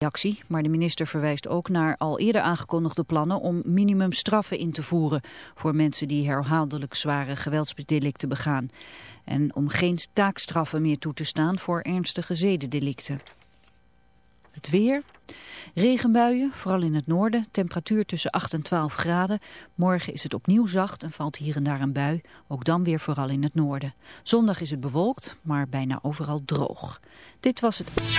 reactie, maar de minister verwijst ook naar al eerder aangekondigde plannen om minimumstraffen in te voeren voor mensen die herhaaldelijk zware geweldsdelicten begaan. En om geen taakstraffen meer toe te staan voor ernstige zedendelicten. Het weer. Regenbuien, vooral in het noorden. Temperatuur tussen 8 en 12 graden. Morgen is het opnieuw zacht en valt hier en daar een bui. Ook dan weer vooral in het noorden. Zondag is het bewolkt, maar bijna overal droog. Dit was het...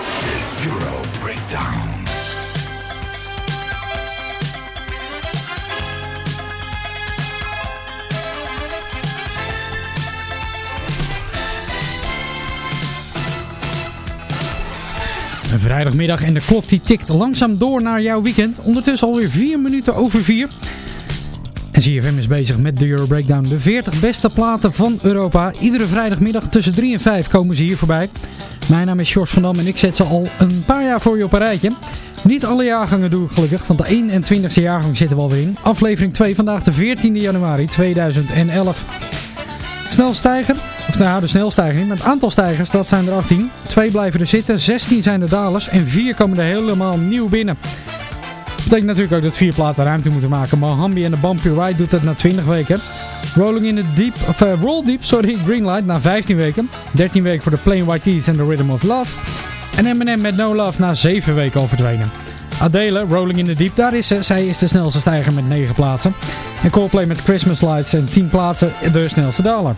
Een vrijdagmiddag en de klok die tikt langzaam door naar jouw weekend. Ondertussen alweer 4 minuten over 4. En ZFM is bezig met de Euro Breakdown. De 40 beste platen van Europa. Iedere vrijdagmiddag tussen 3 en 5 komen ze hier voorbij. Mijn naam is Jos van Dam en ik zet ze al een paar jaar voor je op een rijtje. Niet alle jaargangen doe ik gelukkig, want de 21ste jaargang zitten we alweer in. Aflevering 2 vandaag de 14e januari 2011. Snelstijger, of nou de maar het aantal stijgers, dat zijn er 18. Twee blijven er zitten, 16 zijn er dalers en 4 komen er helemaal nieuw binnen. Betekent natuurlijk ook dat vier platen ruimte moeten maken. Mohambi en de Bumpy Ride doet dat na 20 weken. Rolling in the Deep, of eh, Roll Deep, sorry, Greenlight na 15 weken. 13 weken voor de Plain White en The Rhythm of Love. En Eminem met No Love na 7 weken al verdwenen. Adele, Rolling in the Deep, daar is ze. Zij is de snelste stijger met 9 plaatsen. En Coldplay met Christmas Lights en 10 plaatsen de snelste daler.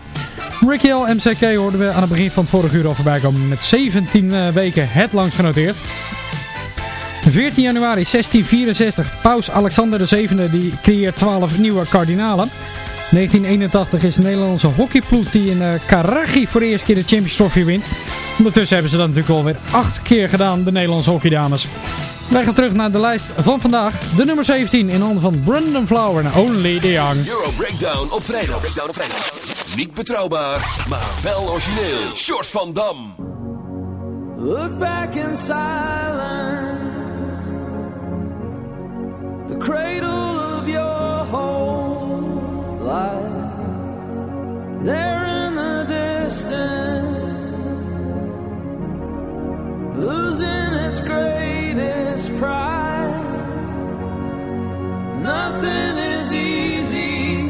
Ricky L. MCK hoorden we aan het begin van het vorige uur al voorbij komen met 17 eh, weken het langst genoteerd. 14 januari 1664, paus Alexander VII die creëert 12 nieuwe kardinalen. 1981 is de Nederlandse hockeyploeg die in uh, Karachi voor de eerste keer de Champions Trophy wint. Ondertussen hebben ze dat natuurlijk alweer 8 keer gedaan, de Nederlandse hockeydames. Wij gaan terug naar de lijst van vandaag. De nummer 17 in handen van Brendan Flower en Only the Young. Euro Breakdown op vrijdag. Breakdown op vrijdag. Niet betrouwbaar, maar wel origineel. Short van Dam. Look back in silence. The cradle of your whole life. There in the distance. Losing its greatest prize. Nothing is easy.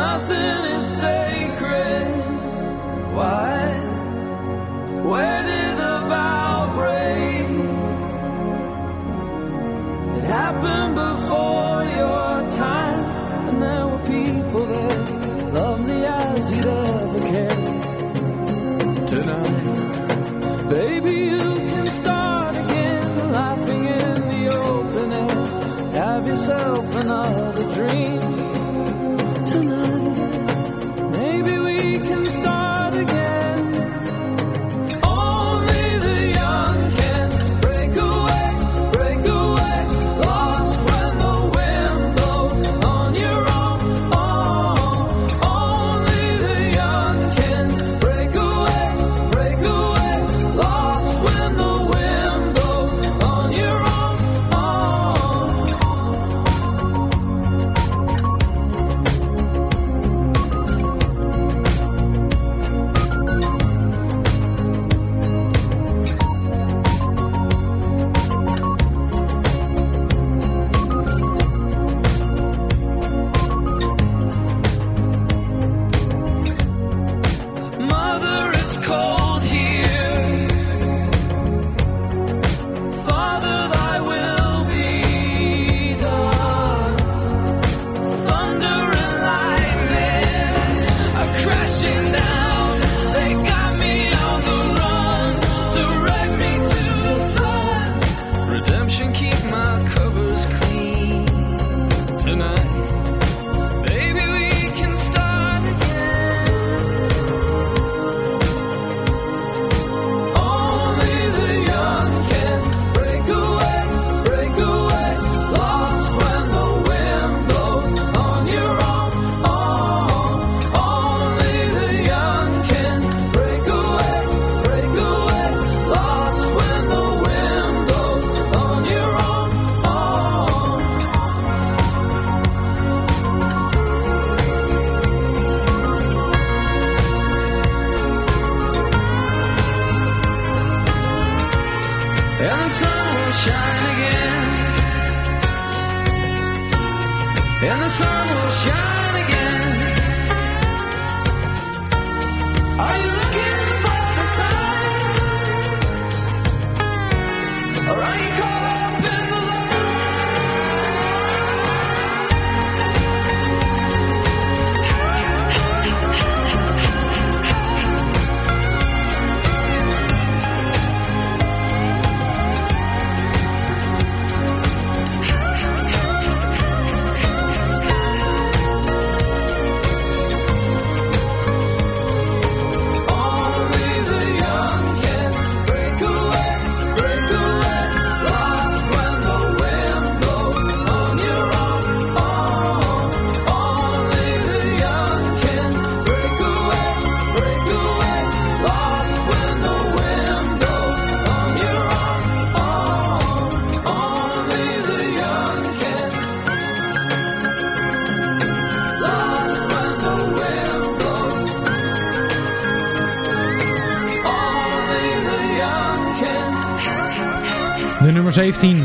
Nothing is sacred. Why? Where did the bow break? It happened before your time, no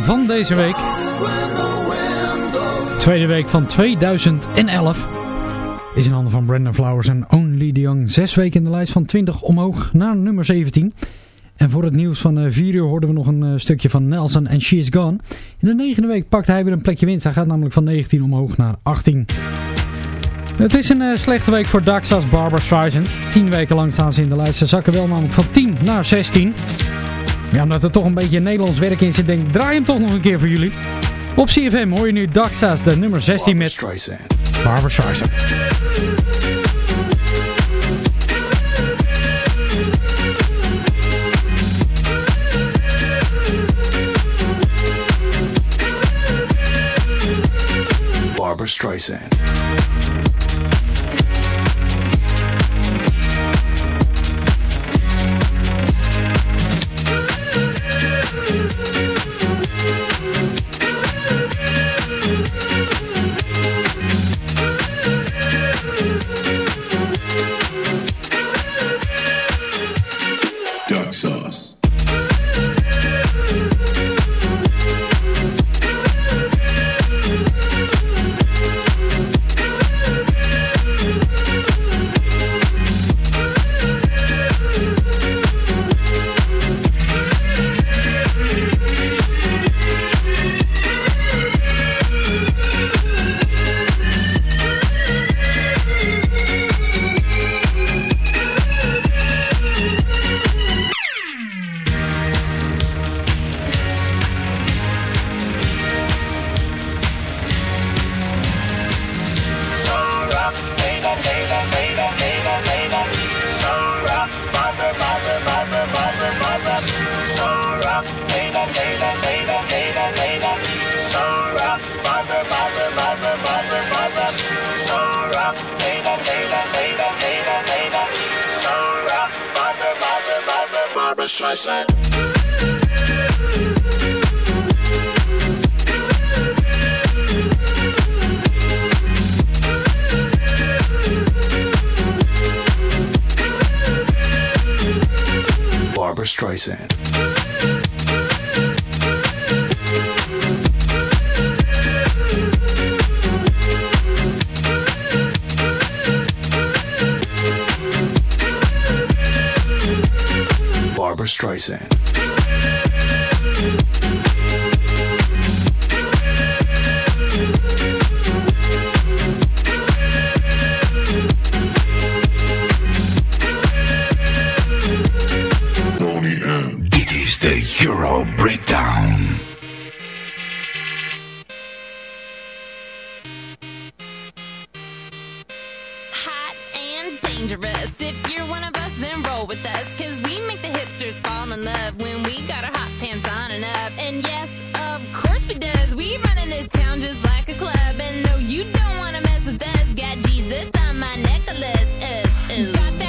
van deze week. Tweede week van 2011 is in handen van Brandon Flowers en Only the Young. Zes weken in de lijst van 20 omhoog naar nummer 17. En voor het nieuws van 4 uur hoorden we nog een eh, stukje van Nelson en She Is Gone. In de negende week pakt hij weer een plekje winst. Hij gaat namelijk van 19 omhoog naar 18. Het is een eh, slechte week voor Daxa's Barbara Streisand. 10 weken lang staan ze in de lijst. Ze zakken wel namelijk van 10 naar 16. Ja, omdat er toch een beetje Nederlands werk in zit, denk ik, draai hem toch nog een keer voor jullie. Op CFM hoor je nu Daxa's, de nummer 16 met Barbara Streisand. Barbara Streisand. Dangerous. If you're one of us, then roll with us. Cause we make the hipsters fall in love when we got our hot pants on and up. And yes, of course we does. We run in this town just like a club. And no, you don't wanna mess with us. Got Jesus on my necklace. Uh. Got that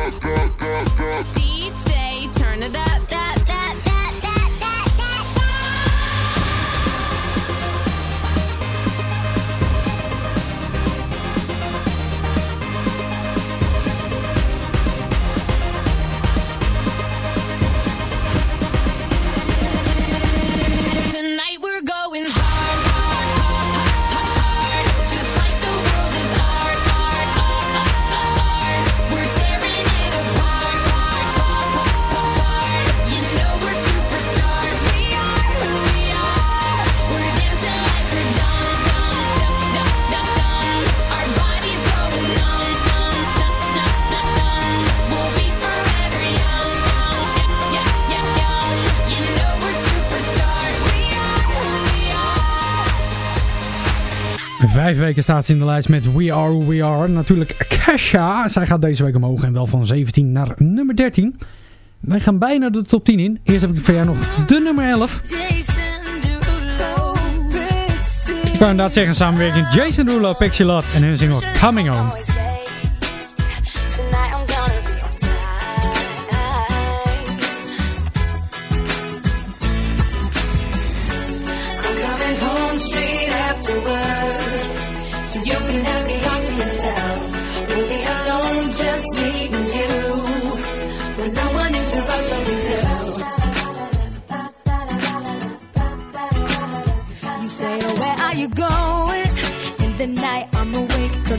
Vijf weken staat ze in de lijst met We Are Who We Are. Natuurlijk Kesha. Zij gaat deze week omhoog en wel van 17 naar nummer 13. Wij gaan bijna de top 10 in. Eerst heb ik voor jou nog de nummer 11. Ik kan inderdaad zeggen samenwerking Jason Derulo, Pixie Lott en hun single Coming Home.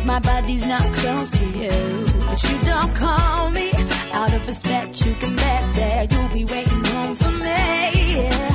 Cause my body's not close to you. But you don't call me out of respect. You can bet that you'll be waiting home for me. Yeah.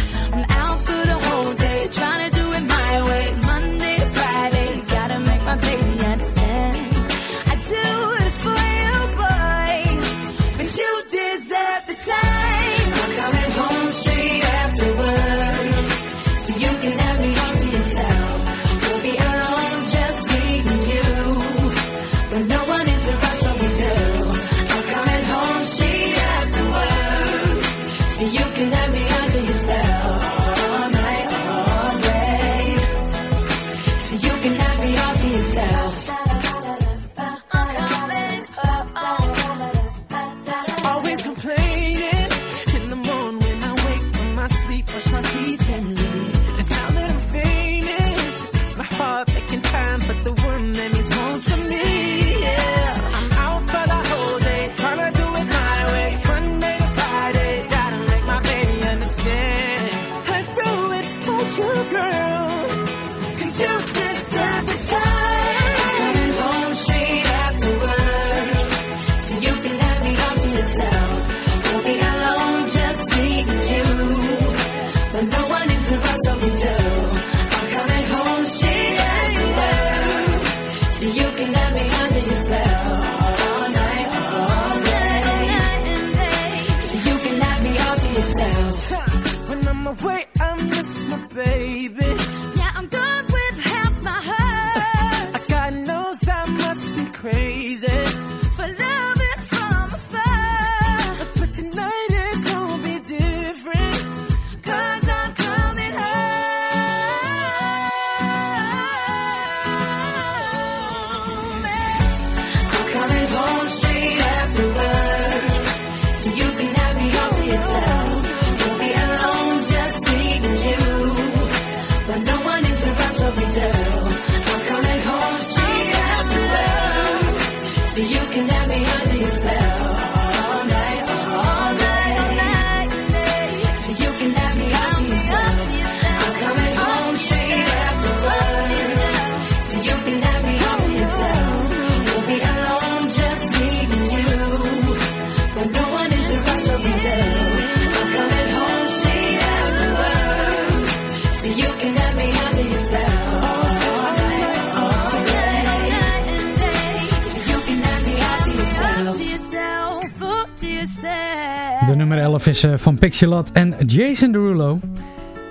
En Jason Derulo.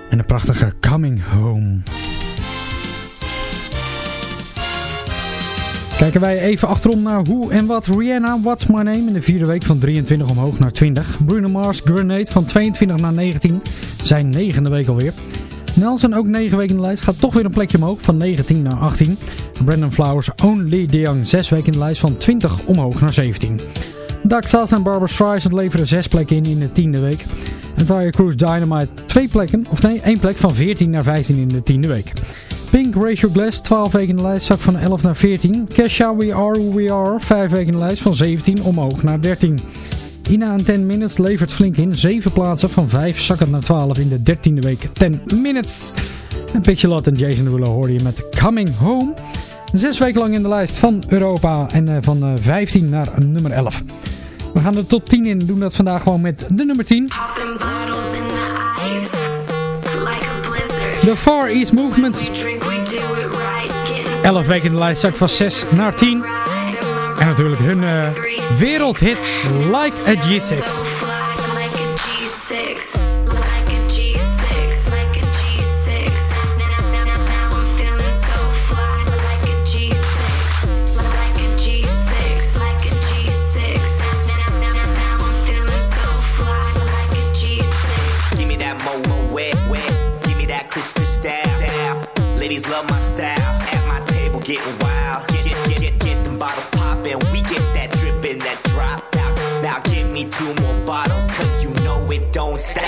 En de prachtige Coming Home. Kijken wij even achterom naar hoe en wat Rihanna, What's My Name in de vierde week van 23 omhoog naar 20. Bruno Mars, Grenade van 22 naar 19, zijn negende week alweer. Nelson ook 9 weken in de lijst, gaat toch weer een plekje omhoog van 19 naar 18. Brandon Flowers, Only De Young 6 weken in de lijst van 20 omhoog naar 17. Daxas en Barbara Streisand leveren zes plekken in in de tiende week. En Tyre Cruise Dynamite 2 plekken, of nee, 1 plek van 14 naar 15 in de tiende week. Pink, Ratio Glass, 12 weken in de lijst, zak van 11 naar 14. Kesha, We Are Who We Are, 5 weken in de lijst, van 17 omhoog naar 13. Ina en 10 Minutes levert flink in, 7 plaatsen, van 5 zakkend naar 12 in de 13e week 10 Minutes. En Picture en Jason Derulo hoorde je met Coming Home. 6 weken lang in de lijst van Europa en uh, van uh, 15 naar nummer 11. We gaan er tot 10 in, doen dat vandaag gewoon met de nummer 10. The Far East Movements. 11 weken in de lijst, zak van 6 naar 10. En natuurlijk hun uh, wereldhit Like a G6. Ladies love my style. At my table getting wild. Get get get get, get them bottles poppin'. We get that drippin', that drop out. Now give me two more bottles, cause you know it don't stop.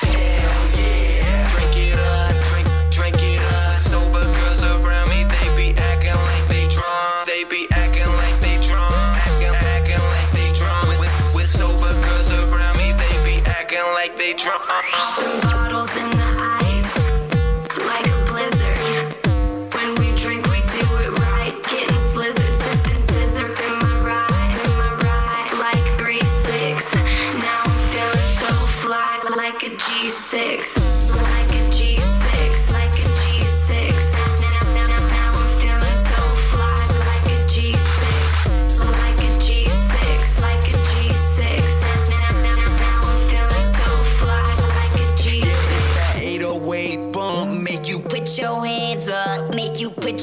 Watching.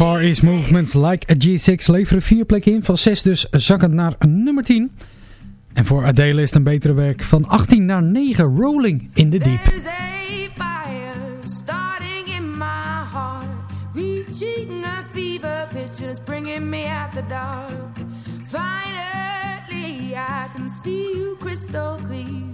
Far East Movements Like a G6 leveren vier plekken in. Van 6 dus zakkend naar nummer 10. En voor Adele is het een betere werk. Van 18 naar 9 Rolling in the Deep. Finally, I can see you crystal clear.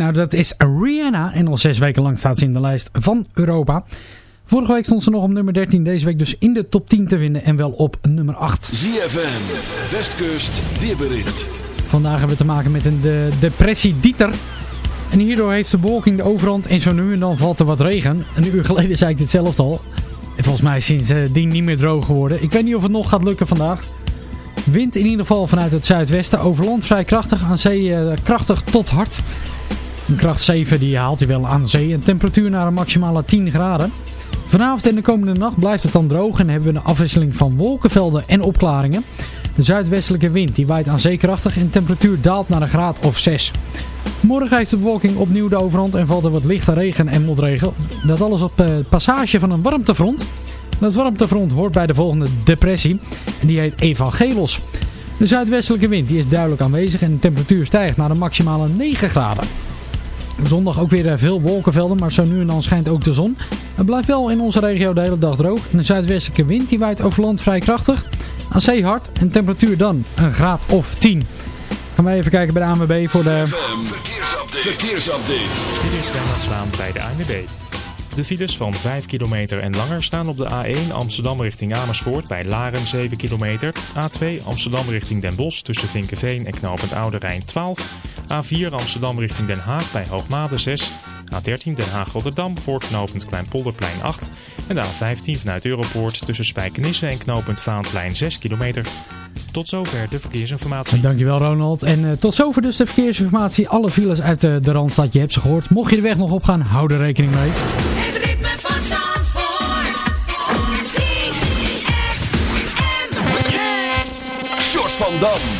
Nou, dat is Rihanna. En al zes weken lang staat ze in de lijst van Europa. Vorige week stond ze nog op nummer 13. Deze week dus in de top 10 te vinden. En wel op nummer 8. ZFM, Westkust, weerbericht. Vandaag hebben we te maken met een de, depressie Dieter. En hierdoor heeft de bewolking de overhand. En zo nu en dan valt er wat regen. Een uur geleden zei ik ditzelfde al. En volgens mij is sindsdien niet meer droog geworden. Ik weet niet of het nog gaat lukken vandaag. Wind in ieder geval vanuit het zuidwesten. Over land vrij krachtig. Aan zee eh, krachtig tot hard. Een kracht 7 die haalt hij wel aan zee. Een temperatuur naar een maximale 10 graden. Vanavond en de komende nacht blijft het dan droog. En hebben we een afwisseling van wolkenvelden en opklaringen. De zuidwestelijke wind die waait aan zee krachtig. En de temperatuur daalt naar een graad of 6. Morgen heeft de bewolking opnieuw de overhand. En valt er wat lichte regen en motregen. Dat alles op eh, passage van een warmtefront. Dat warmtefront hoort bij de volgende depressie. En die heet Evangelos. De zuidwestelijke wind die is duidelijk aanwezig en de temperatuur stijgt naar een maximale 9 graden. Zondag ook weer eh, veel wolkenvelden, maar zo nu en dan schijnt ook de zon. Het blijft wel in onze regio de hele dag droog. En de zuidwestelijke wind die waait over land vrij krachtig. Aan zee hard en de temperatuur dan een graad of 10. Gaan wij even kijken bij de ANWB voor de... Verkeersupdate. Verkeersupdate. Dit is Wijnand Zwaan bij de ANWB. De files van 5 kilometer en langer staan op de A1 Amsterdam richting Amersfoort bij Laren 7 kilometer. A2 Amsterdam richting Den Bosch tussen Vinkenveen en Knopend Oude Rijn 12. A4 Amsterdam richting Den Haag bij Hoogmade 6. A13 Den Haag-Rotterdam voor knooppunt Kleinpolderplein 8. En de A15 vanuit Europoort tussen Spijkenisse en knooppunt Vaanplein 6 kilometer. Tot zover de verkeersinformatie. Dankjewel Ronald. En eh, tot zover dus de verkeersinformatie. Alle files uit eh, de Randstad, je hebt ze gehoord. Mocht je de weg nog opgaan, hou er rekening mee. Het ritme van Zandvoort. Short van Dam.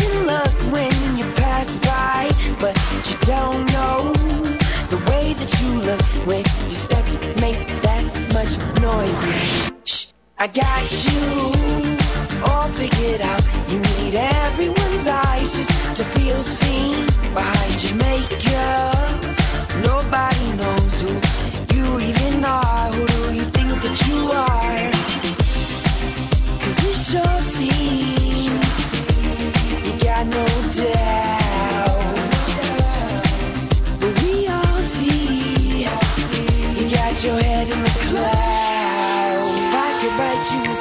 I got you all figured out. You need everyone's eyes just to feel seen behind your makeup.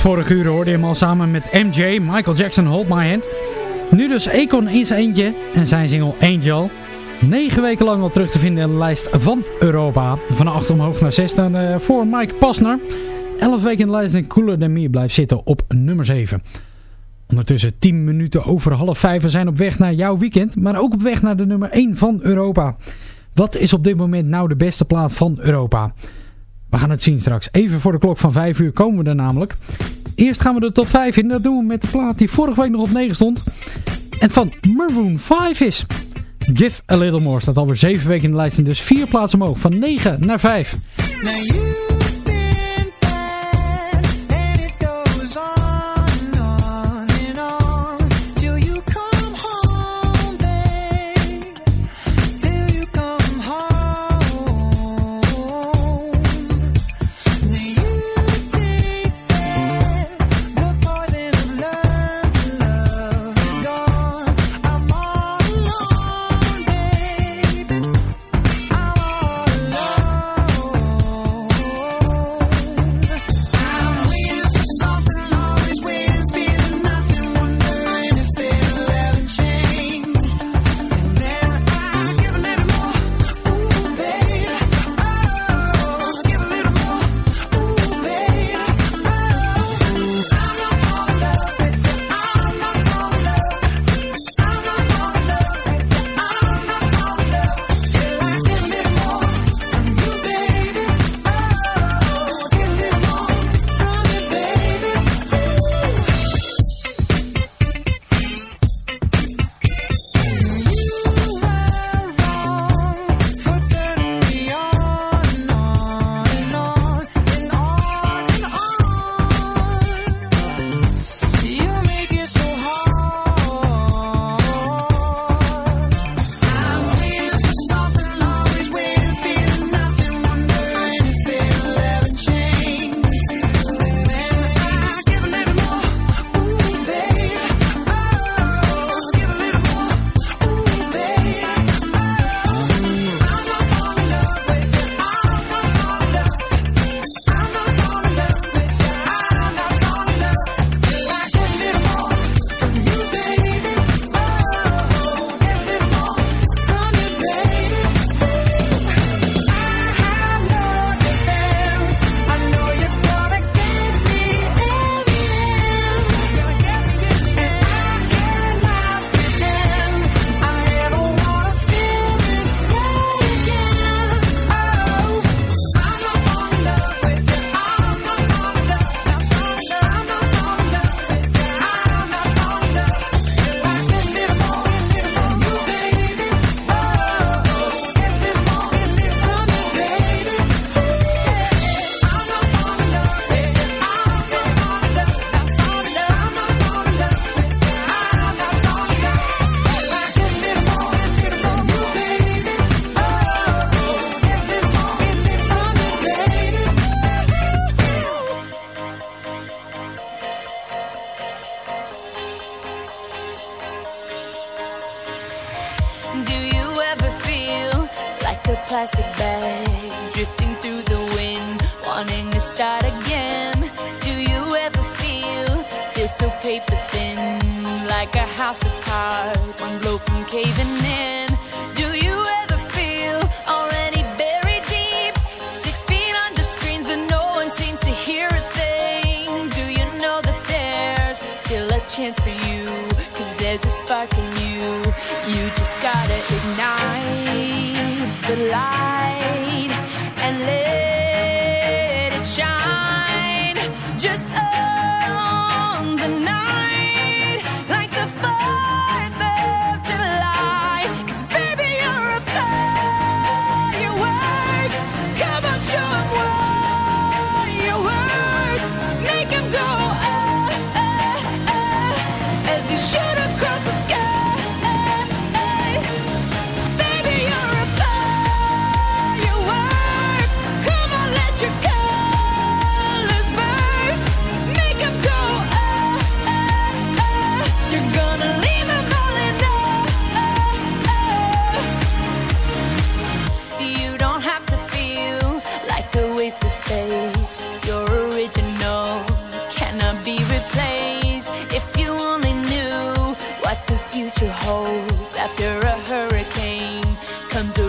Het vorige uur hoorde je hem al samen met MJ, Michael Jackson, Hold My Hand. Nu dus Akon in zijn eentje en zijn single Angel. Negen weken lang al terug te vinden in de lijst van Europa. Van 8 omhoog naar 6 dan eh, voor Mike Pasner. 11 weken in de lijst en Cooler Than Me blijft zitten op nummer 7. Ondertussen 10 minuten over half 5. We zijn op weg naar jouw weekend, maar ook op weg naar de nummer 1 van Europa. Wat is op dit moment nou de beste plaat van Europa? We gaan het zien straks. Even voor de klok van 5 uur komen we er namelijk. Eerst gaan we de top 5 in. Dat doen we met de plaat die vorige week nog op 9 stond. En van Maroon 5 is. Give a Little More staat alweer 7 weken in de lijst. En dus 4 plaatsen omhoog. Van 9 naar 5.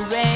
rain.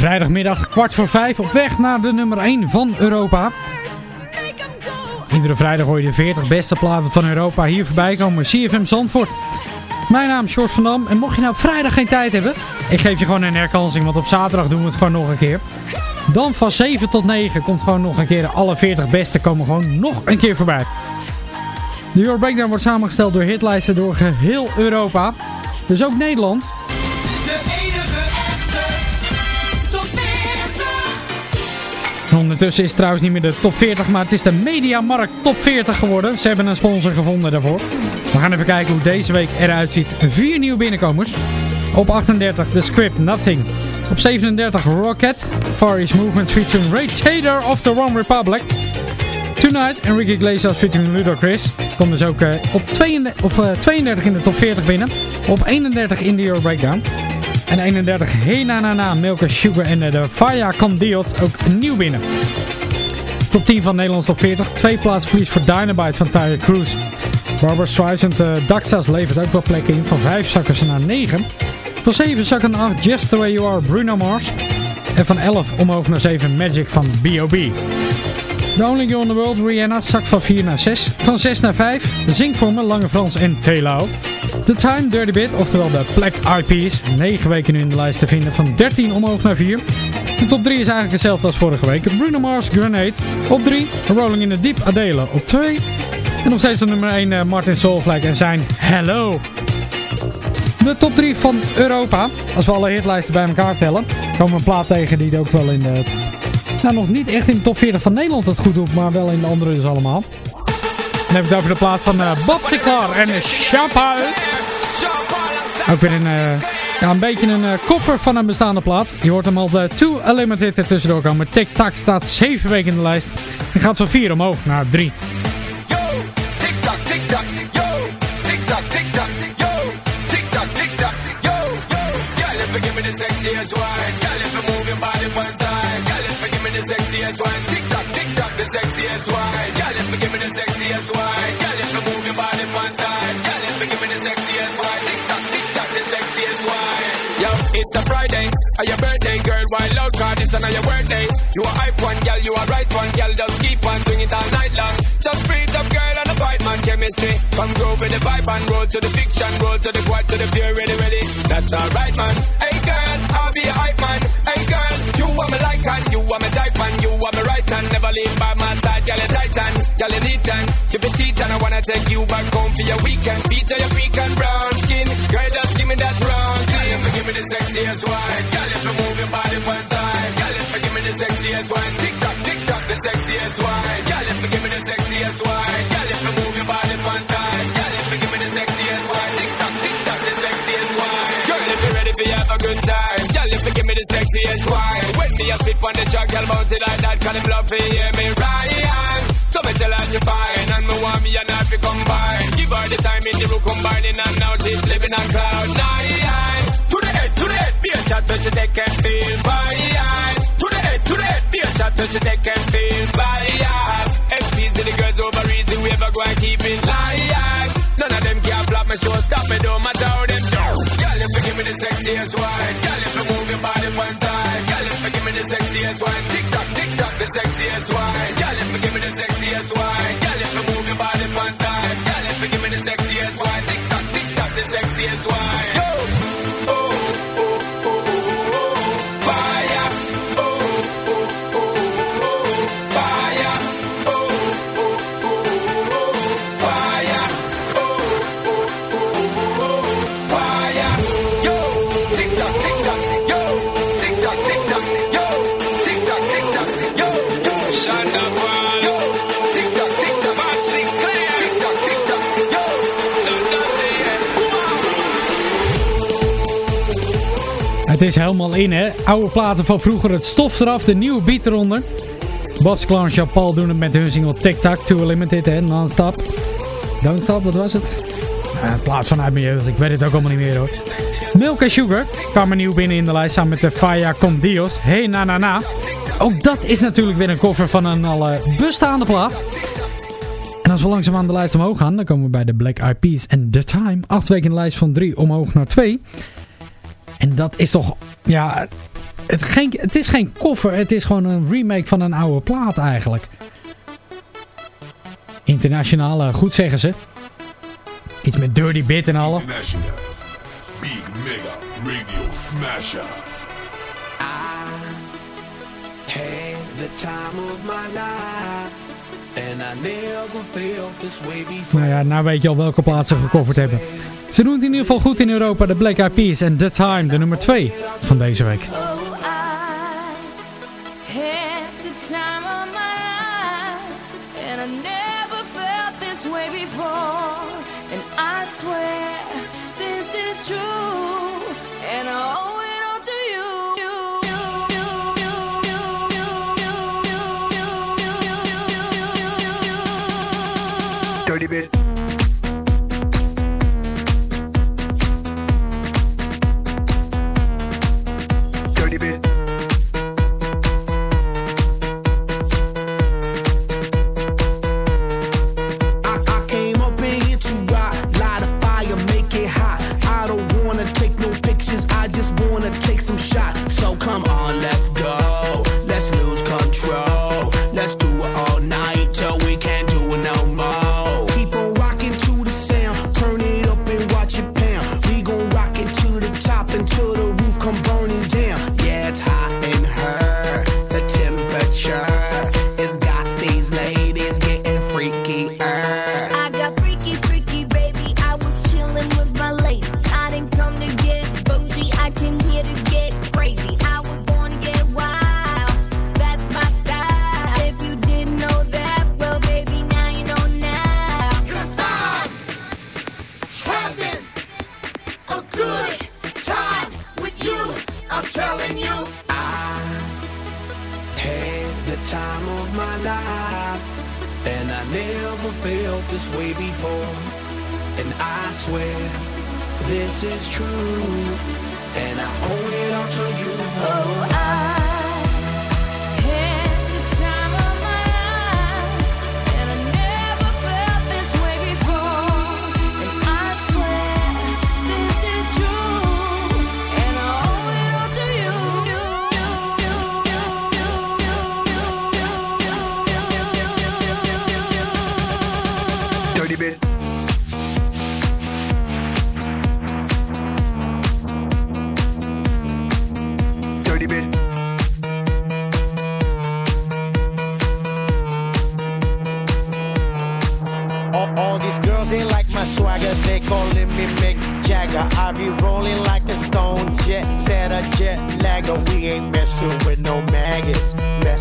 Vrijdagmiddag kwart voor vijf op weg naar de nummer 1 van Europa. Iedere vrijdag hoor je de 40 beste platen van Europa hier voorbij komen. CFM Zandvoort. Mijn naam is Short van Dam. En mocht je nou op vrijdag geen tijd hebben, ik geef je gewoon een herkansing, want op zaterdag doen we het gewoon nog een keer. Dan van 7 tot 9 komt gewoon nog een keer de alle 40 beste komen gewoon nog een keer voorbij. De Euro Breakdown wordt samengesteld door hitlijsten door geheel Europa. Dus ook Nederland. Ondertussen is het trouwens niet meer de top 40, maar het is de Mediamarkt top 40 geworden. Ze hebben een sponsor gevonden daarvoor. We gaan even kijken hoe deze week eruit ziet. Vier nieuwe binnenkomers. Op 38 The Script Nothing. Op 37 Rocket. Far East Movement featuring Ray Taylor of the One Republic. Tonight Enrique Iglesias featuring Ludacris. Komt dus ook eh, op 32, of, eh, 32 in de top 40 binnen. Op 31 in de Euro Breakdown. En 31 Hey Na Sugar en eh, de Faya Candiot ook nieuw binnen. Top 10 van Nederlands top 40. Twee plaatsen verlies voor Dynamite van Tyre Cruise. Barbara Streisand uh, Daxas levert ook wel plekken in. Van 5 zakken ze naar 9. Van 7 zakken naar 8 Just The Way You Are Bruno Mars. En van 11 omhoog naar 7 Magic van B.O.B. The Only Girl in the World, Rihanna, zakt van 4 naar 6. Van 6 naar 5, Zing voor me, Lange Frans en Telo. The Time, Dirty Bit, oftewel de Black Eyed Peas. 9 weken nu in de lijst te vinden, van 13 omhoog naar 4. De top 3 is eigenlijk hetzelfde als vorige week. Bruno Mars, Grenade. Op 3, Rolling in the Deep, Adele. Op 2. En nog steeds de nummer 1, uh, Martin Solveig en zijn Hello. De top 3 van Europa. Als we alle hitlijsten bij elkaar tellen, komen we een plaat tegen die ook wel in de... Nou, nog niet echt in de top 40 van Nederland het goed doet, maar wel in de andere dus allemaal. Dan heb ik het over de plaats van eh, uh, Bob Sinclair en Chapa. Ook weer een, uh, ja, een beetje een eh, koffer van een bestaande plaat. Je hoort hem al de Too Unlimited er tussendoor komen. Tic Tac staat 7 weken in de lijst. En gaat van 4 omhoog naar 3. Yo, tick tock, tick. yo, tic yo, tic yo, yo. Give me wine, girl, if you move your body one. The sexiest wine. Tick tock, tick tock, the sexiest wine. Girl, if you give me the sexiest wine. Girl, if you move your body one side. Girl, if you give me the sexiest wine. Tick tock, tick tock, the sexiest wine. Yo, it's a Friday, or your birthday, girl. Why cause this is your birthday. You a hype one, girl. You a right one, girl. Just keep on swing it all night long. Just breathe up, girl, fight man chemistry. Come grow with the vibe and roll to the fiction, roll to the quad, to the pure, ready, ready. That's alright, man. Hey, girl, I'll be a hype man. Hey, girl, you are my like and you are my type man. You are my right hand, never leave by my side, girl, you titan, girl, you neat and you be teeth and I wanna take you back home for your weekend. Feature your freak and brown skin, girl, just give me that brown skin. Give me the sexiest wine, girl, if you move your body one side, girl, if you give me the sexiest wine, tick tock, tick tock, the sexiest wine, girl, if you give me the sexiest wine, you give me the sexiest wine, when me a spit on the track, girl, bounce it like that, cause them love to hear me right, so me tell her you fine, and me want me and her to combine, give her the time in the room combining, and now she's living on cloud nine, to the head, to the head, be a shot till she take and feel fine, to the head, to the head, be a shot till she take and feel fine, SPs to the girls over easy, we ever go and keep it live, none of them can flop me, show stop me, don't matter how them do, girl, if you give me the sexiest wine, girl, give me the sexiest wine, Het is helemaal in, hè. Oude platen van vroeger, het stof eraf, de nieuwe beat eronder. Bas Clark en Jean-Paul doen het met hun single Tic Tac, Too Limited, hè. Non-stop. Don't Stop, wat was het? Ja, een plaat vanuit mijn jeugd, ik weet het ook allemaal niet meer, hoor. Milk and Sugar kwam er nieuw binnen in de lijst samen met de Faya Con Dios. Hey na na na. Ook dat is natuurlijk weer een cover van een al eh, bestaande plaat. En als we langzaam aan de lijst omhoog gaan, dan komen we bij de Black Eyed Peas en The Time. Acht weken in de lijst van 3 omhoog naar 2. En dat is toch, ja, het, geen, het is geen koffer, het is gewoon een remake van een oude plaat eigenlijk. Internationaal, eh, goed zeggen ze. Iets met dirty bit en alle. International. Big Mega Radio Smasher. Had the time of my life. Nou ja, nou weet je al welke plaats ze gecoverd hebben. Ze doen het in ieder geval goed in Europa, de Black Eyed Peas en The Time, de nummer 2 van deze week. Had the time of my life, and I never felt this way before. And I swear this is true,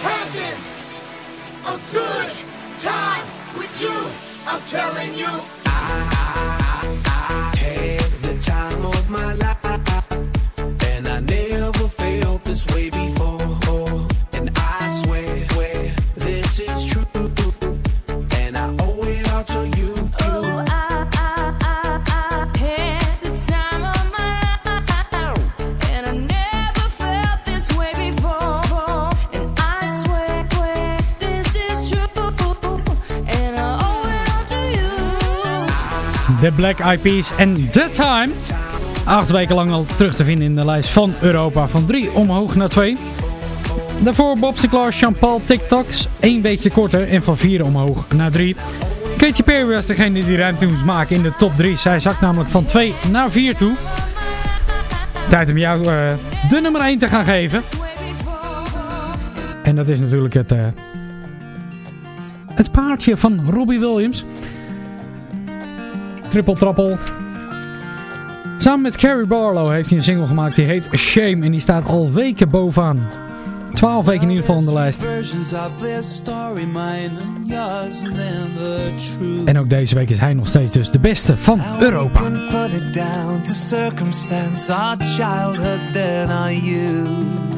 having a good time with you. I'm telling you. I, I, I had the time of my life. De Black Eyed Peas en The Time. Acht weken lang al terug te vinden in de lijst van Europa. Van 3 omhoog naar 2. Daarvoor Bob Sinclair, Jean-Paul TikToks. Eén beetje korter en van 4 omhoog naar 3. Katy Perry was degene die ruimte moest maken in de top 3. Zij zakt namelijk van 2 naar 4 toe. Tijd om jou eh, de nummer 1 te gaan geven. En dat is natuurlijk het, eh, het paardje van Robbie Williams. Triple Trappel. Samen met Carrie Barlow heeft hij een single gemaakt die heet Shame. En die staat al weken bovenaan. 12 weken in ieder geval in de lijst. En ook deze week is hij nog steeds dus de beste van Europa. We can put it down to circumstance, our childhood, then our youth.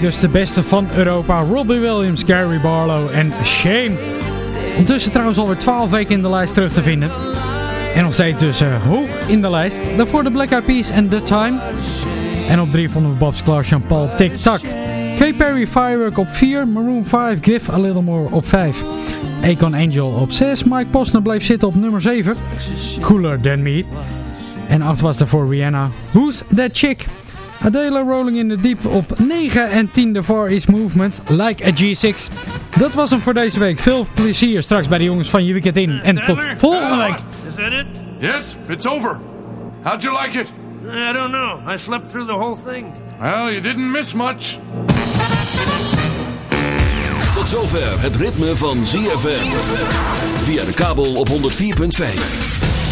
Dus de beste van Europa. Robbie Williams, Gary Barlow en Shame. Ondertussen trouwens alweer 12 weken in de lijst terug te vinden. En nog steeds dus eh, hoog in de lijst. Daarvoor de Black Eyed Peas en The Time. En op 3 vonden we Bob's Clark Jean Paul Tic Tac. Kay Perry Firework op 4. Maroon 5 Give A Little More op 5. Akon Angel op 6. Mike Posner bleef zitten op nummer 7. Cooler Than Me. En 8 was er voor Rihanna. Who's That Chick? Adela Rolling in the Deep op 9 en 10 de Far East Movements, Like a G6. Dat was hem voor deze week. Veel plezier straks bij de jongens van Je Weekend In. En tot volgende week. Is that it? Yes, it's over. How'd you like it? I don't know. I slept through the whole thing. Well, you didn't miss much. Tot zover het ritme van ZFM. Via de kabel op 104.5.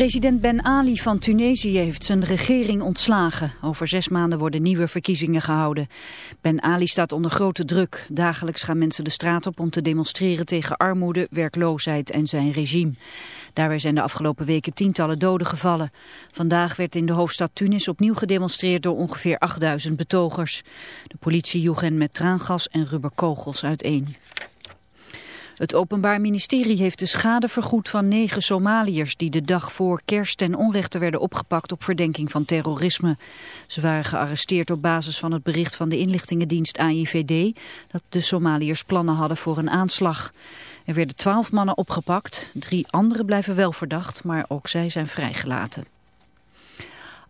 President Ben Ali van Tunesië heeft zijn regering ontslagen. Over zes maanden worden nieuwe verkiezingen gehouden. Ben Ali staat onder grote druk. Dagelijks gaan mensen de straat op om te demonstreren tegen armoede, werkloosheid en zijn regime. Daarbij zijn de afgelopen weken tientallen doden gevallen. Vandaag werd in de hoofdstad Tunis opnieuw gedemonstreerd door ongeveer 8000 betogers. De politie joeg hen met traangas en rubberkogels uiteen. Het Openbaar Ministerie heeft de schade vergoed van negen Somaliërs die de dag voor kerst ten onrechte werden opgepakt op verdenking van terrorisme. Ze waren gearresteerd op basis van het bericht van de inlichtingendienst AIVD dat de Somaliërs plannen hadden voor een aanslag. Er werden twaalf mannen opgepakt, drie anderen blijven wel verdacht, maar ook zij zijn vrijgelaten.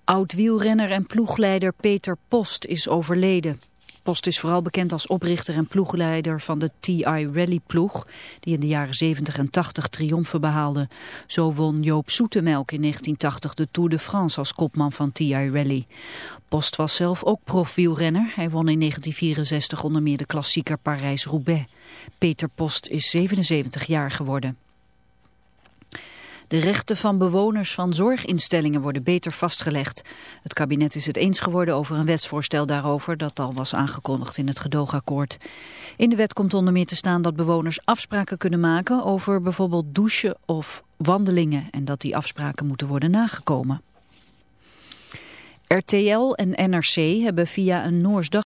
Oud-wielrenner en ploegleider Peter Post is overleden. Post is vooral bekend als oprichter en ploegleider van de TI Rally ploeg, die in de jaren 70 en 80 triomfen behaalde. Zo won Joop Zoetemelk in 1980 de Tour de France als kopman van TI Rally. Post was zelf ook profwielrenner. Hij won in 1964 onder meer de klassieker Parijs-Roubaix. Peter Post is 77 jaar geworden. De rechten van bewoners van zorginstellingen worden beter vastgelegd. Het kabinet is het eens geworden over een wetsvoorstel daarover dat al was aangekondigd in het gedoogakkoord. In de wet komt onder meer te staan dat bewoners afspraken kunnen maken over bijvoorbeeld douchen of wandelingen en dat die afspraken moeten worden nagekomen. RTL en NRC hebben via een Noors